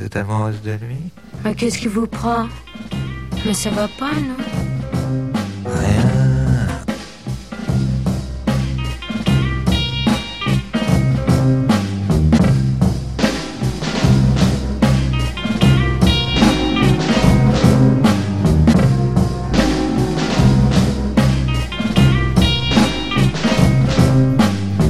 Vous êtes amoureuse de lui. Mais qu'est-ce qui vous prend? Mais ça va pas, non? Rien.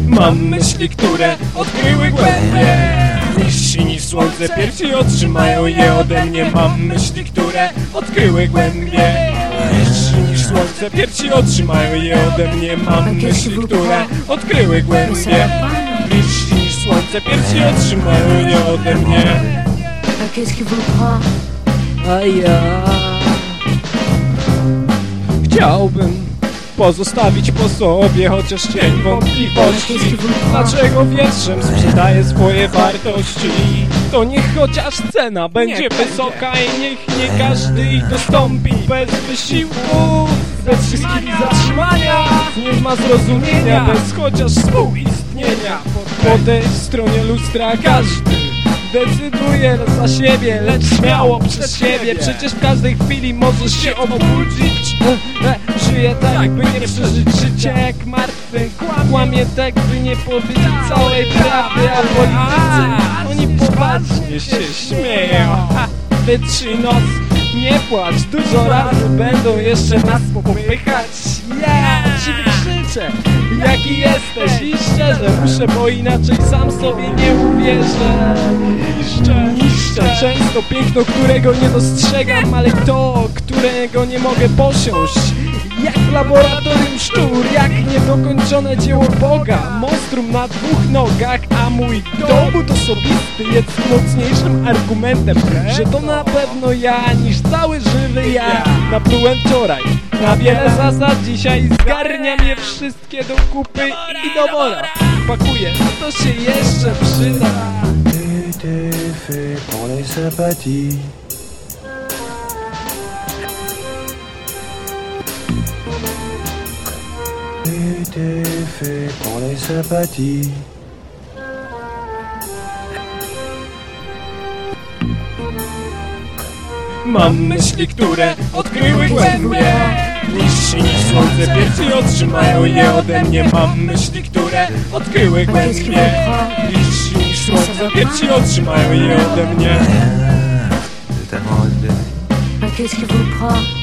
Mam myśli, które odkryły głębie Niżsi niż słońce piersi otrzymają je ode mnie. Mam myśli, które odkryły głębie. Niżsi niż słońce piersi otrzymają je ode mnie. Mam myśli, które odkryły głębie. Niżsi niż słońce piersi otrzymają je ode mnie. A ja. Chciałbym pozostawić po sobie chociaż cień wątpliwości. Dlaczego wierszem sprzedaję swoje wartości? To niech chociaż cena będzie wysoka i niech nie każdy ich dostąpi Bez wysiłku, bez wszystkich zatrzymania. Nie ma zrozumienia, bez chociaż współistnienia. Po tej stronie lustra każdy Decyduje za siebie, lecz śmiało przez siebie. Przecież w każdej chwili możesz się obudzić Żyję tak, by nie przeżyć życia jak martwy. Kłamie tak, by nie powiedzieć całej prawdy A politycy, oni poważnie się śmieją. Ha, Wytrzyj nos, nie płacz Dużo razy będą jeszcze nas popychać. Ja ci wykrzyczę, jaki jesteś I szczerze muszę, bo inaczej sam sobie nie uwierzę. Niszczę, niszczę często piękno, którego nie dostrzegam Ale to, którego nie mogę posiąść laboratorium szczur, jak niedokończone dzieło Boga. Monstrum na dwóch nogach, a mój dowód osobisty jest mocniejszym argumentem Że to na pewno ja, niż cały żywy ja. Naplułem wczoraj. Na wiele zasad, dzisiaj zgarniam je wszystkie do kupy i do wora Pakuję, to się jeszcze przyda. T'es fait pour les sympathies. T'es fait pour les sympathies. Mam myśli, które odkryły głębie. Niżsi niż słońce piersi otrzymają je ode mnie. Mam myśli, które odkryły głębie. Niżsi niż słońce piersi otrzymają je ode mnie. Qu'est-ce qui vous prend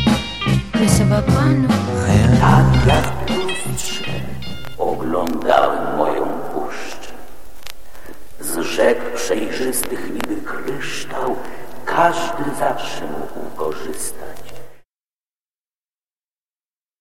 Va pas, non Rien. Tak jak w lustrze oglądałem moją puszczę. Z rzek przejrzystych niby kryształ każdy zawsze mógł korzystać.